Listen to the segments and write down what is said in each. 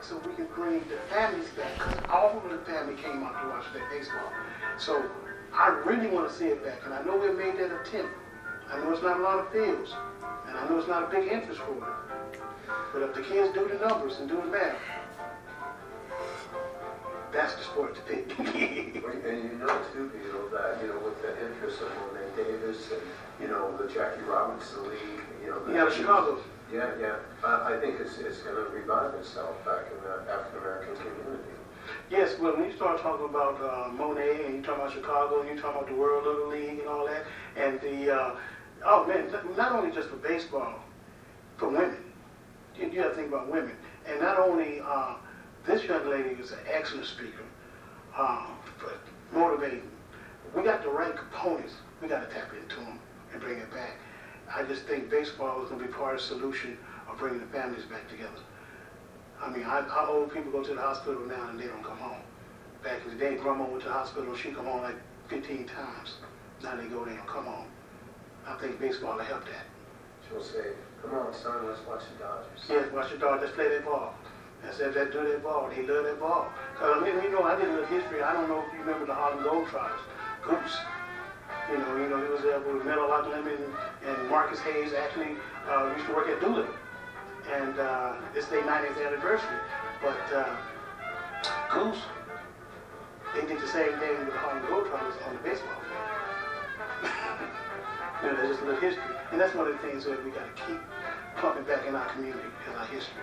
back so we can bring the families back. Because all of the family came out to watch that baseball. So I really want to see it back. And I know we made that attempt. I know it's not a lot of fields. And I know it's not a big interest for it. But if the kids do the numbers and do the math, that's the sport to pick. and you know too, you know, that, you know, with the interest of Mo'ne Davis and, you know, the Jackie Robinson League, you know. Yeah, Chicago. Yeah, yeah. I, I think it's, it's going to revive itself back in the African American community. Yes, well, when you start talking about uh, Mo'ne and you talk about Chicago, and you talk about the World Little League and all that, and the, uh, oh man, not only just for baseball, for women. You, you have to think about women. And not only, uh, this young lady is an excellent speaker, uh, motivating. We got the right components. We got to tap into them and bring it back. I just think baseball is going to be part of the solution of bringing the families back together. I mean, how, our old people go to the hospital now and they don't come home. Back in the day, grandma went to the hospital, she come home like 15 times. Now they go there and come home. I think baseball will help that. She'll say, come on, son, let's watch the Dodgers. Yes, watch the Dodgers, let's play that ball. I said, that do that ball. They love that ball. Because, I mean, you know, I did a little history. I don't know if you remember the Harlem Globetrotters. Goose. You know, you know, he was there with Meadowlark Lemon and Marques Haynes actually uh, used to work at Doolittle. And uh, it's their 90th anniversary. But uh, Goose, they did the same thing with the Harlem Globetrotters on the baseball field. you know, there's just a little history. And that's one of the things that we got to keep pumping back in our community and our history.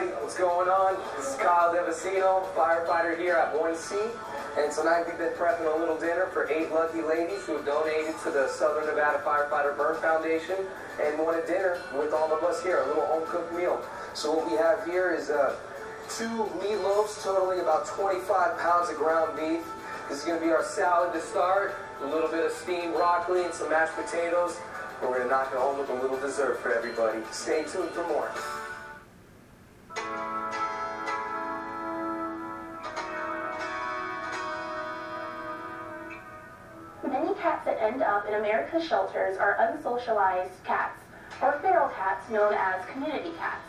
What's going on? This is Kyle Devasino, firefighter here at 1C. And tonight we've been prepping a little dinner for eight lucky ladies who have donated to the Southern Nevada Firefighter Burn Foundation and wanted dinner with all of us here, a little home cooked meal. So what we have here is uh, two meatloaves totaling about 25 pounds of ground beef. This is going to be our salad to start, a little bit of steamed broccoli and some mashed potatoes. We're going to knock it home with a little dessert for everybody. Stay tuned for more. End up in America's shelters are unsocialized cats, or feral cats known as community cats.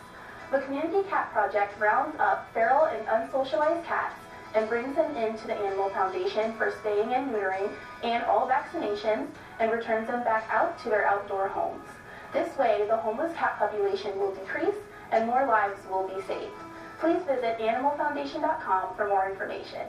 The Community Cat Project rounds up feral and unsocialized cats and brings them into the Animal Foundation for spaying and neutering and all vaccinations and returns them back out to their outdoor homes. This way, the homeless cat population will decrease and more lives will be saved. Please visit animalfoundation.com for more information.